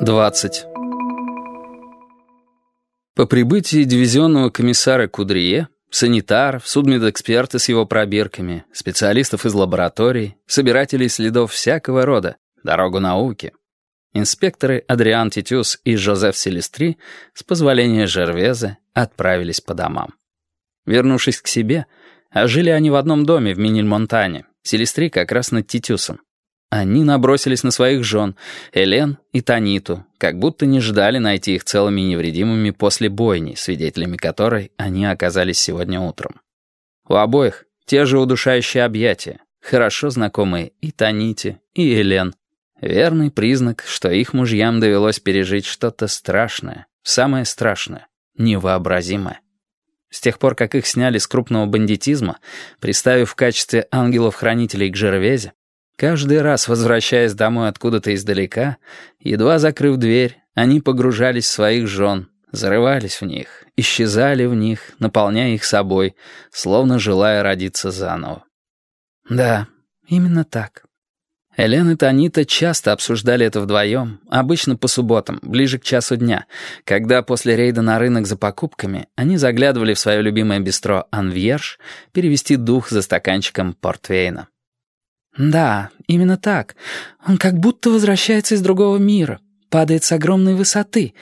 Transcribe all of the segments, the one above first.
20. По прибытии дивизионного комиссара Кудрие, санитаров, судмедэксперты с его пробирками, специалистов из лабораторий, собирателей следов всякого рода, дорогу науки, инспекторы Адриан Титюс и Жозеф Селестри с позволения Жервеза отправились по домам. Вернувшись к себе, а жили они в одном доме в Минельмонтане, Селестри как раз над Титюсом. Они набросились на своих жен, Элен и Таниту, как будто не ждали найти их целыми и невредимыми после бойни, свидетелями которой они оказались сегодня утром. У обоих те же удушающие объятия, хорошо знакомые и Таните, и Элен. Верный признак, что их мужьям довелось пережить что-то страшное, самое страшное, невообразимое. С тех пор, как их сняли с крупного бандитизма, приставив в качестве ангелов-хранителей к Жервезе, Каждый раз, возвращаясь домой откуда-то издалека, едва закрыв дверь, они погружались в своих жен, зарывались в них, исчезали в них, наполняя их собой, словно желая родиться заново. Да, именно так. Элен и Танита часто обсуждали это вдвоем, обычно по субботам, ближе к часу дня, когда после рейда на рынок за покупками они заглядывали в свое любимое бистро «Анвьерш» перевести дух за стаканчиком портвейна. «Да, именно так. Он как будто возвращается из другого мира, падает с огромной высоты.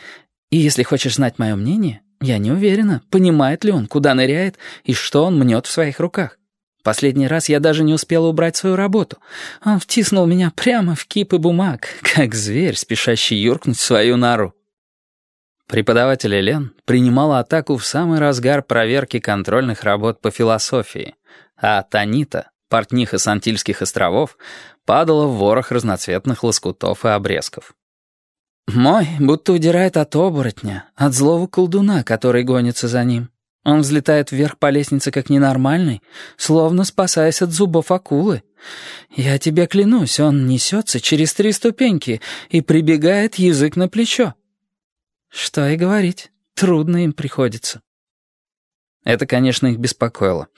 И если хочешь знать мое мнение, я не уверена, понимает ли он, куда ныряет и что он мнет в своих руках. Последний раз я даже не успела убрать свою работу. Он втиснул меня прямо в кипы бумаг, как зверь, спешащий юркнуть в свою нору». Преподаватель Элен принимала атаку в самый разгар проверки контрольных работ по философии, а Танита портниха с Антильских островов, падала в ворох разноцветных лоскутов и обрезков. «Мой будто удирает от оборотня, от злого колдуна, который гонится за ним. Он взлетает вверх по лестнице как ненормальный, словно спасаясь от зубов акулы. Я тебе клянусь, он несется через три ступеньки и прибегает язык на плечо. Что и говорить, трудно им приходится». Это, конечно, их беспокоило,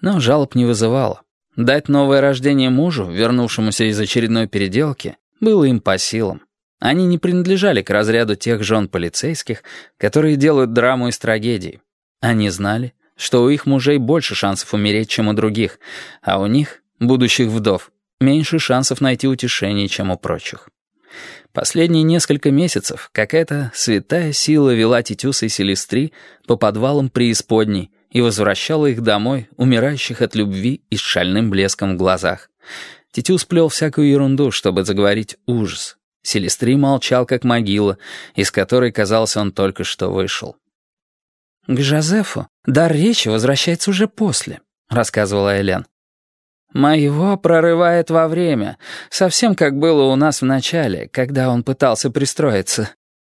но жалоб не вызывало. Дать новое рождение мужу, вернувшемуся из очередной переделки, было им по силам. Они не принадлежали к разряду тех жен полицейских, которые делают драму из трагедий. Они знали, что у их мужей больше шансов умереть, чем у других, а у них, будущих вдов, меньше шансов найти утешение, чем у прочих. Последние несколько месяцев какая-то святая сила вела Титюса и Селестри по подвалам преисподней, и возвращала их домой, умирающих от любви и с шальным блеском в глазах. Титюс плел всякую ерунду, чтобы заговорить ужас. Селестри молчал, как могила, из которой, казалось, он только что вышел. «К Жозефу дар речи возвращается уже после», — рассказывала Элен. «Моего прорывает во время, совсем как было у нас в начале, когда он пытался пристроиться.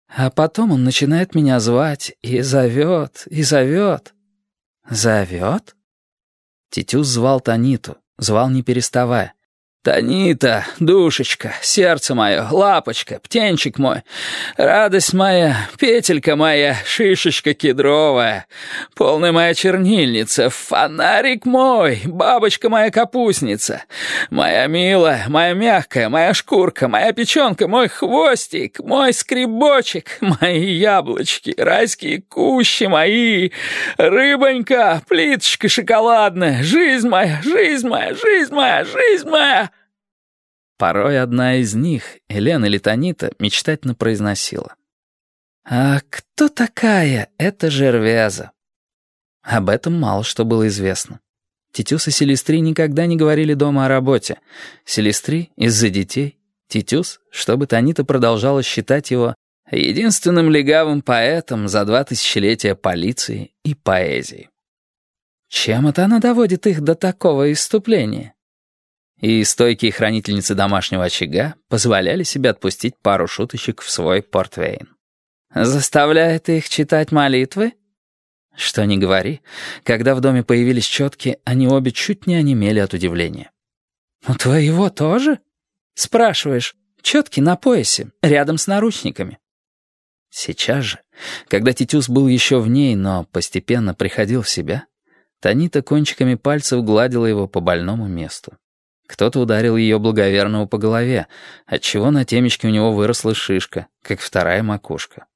А потом он начинает меня звать и зовет, и зовет. «Зовет?» Титюс звал Таниту, звал не переставая. «Танита, душечка, сердце мое, лапочка, птенчик мой, радость моя, петелька моя, шишечка кедровая, полная моя чернильница, фонарик мой, бабочка моя капустница, моя милая, моя мягкая, моя шкурка, моя печенка, мой хвостик, мой скребочек, мои яблочки, райские кущи мои, рыбонька, плиточка шоколадная, жизнь моя, жизнь моя, жизнь моя, жизнь моя!» Порой одна из них, Елена Литонита, мечтательно произносила. «А кто такая эта Жервяза?» Об этом мало что было известно. Титюс и Селестри никогда не говорили дома о работе. Селестри — из-за детей. Титюс, чтобы Танита продолжала считать его единственным легавым поэтом за два тысячелетия полиции и поэзии. Чем это она доводит их до такого исступления? И стойкие хранительницы домашнего очага позволяли себе отпустить пару шуточек в свой портвейн. «Заставляет их читать молитвы?» Что ни говори, когда в доме появились четки, они обе чуть не онемели от удивления. «У твоего тоже?» «Спрашиваешь, четки на поясе, рядом с наручниками». Сейчас же, когда Титюс был еще в ней, но постепенно приходил в себя, Танита кончиками пальцев гладила его по больному месту. Кто-то ударил ее благоверного по голове, отчего на темечке у него выросла шишка, как вторая макушка.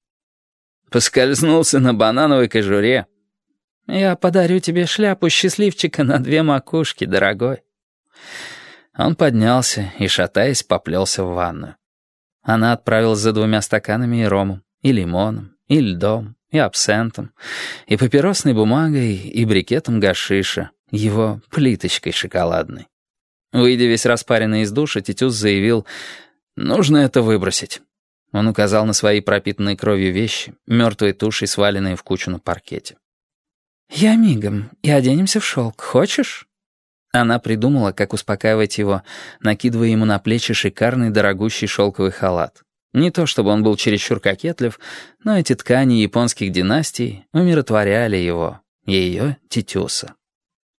Поскользнулся на банановой кожуре. «Я подарю тебе шляпу счастливчика на две макушки, дорогой». Он поднялся и, шатаясь, поплелся в ванную. Она отправилась за двумя стаканами и ромом, и лимоном, и льдом, и абсентом, и папиросной бумагой, и брикетом гашиша, его плиточкой шоколадной. Выйдя весь распаренный из душа, Титюс заявил, «Нужно это выбросить». Он указал на свои пропитанные кровью вещи, мертвой тушей, сваленные в кучу на паркете. «Я мигом, и оденемся в шелк. Хочешь?» Она придумала, как успокаивать его, накидывая ему на плечи шикарный дорогущий шелковый халат. Не то чтобы он был чересчур кокетлив, но эти ткани японских династий умиротворяли его, ее Титюса.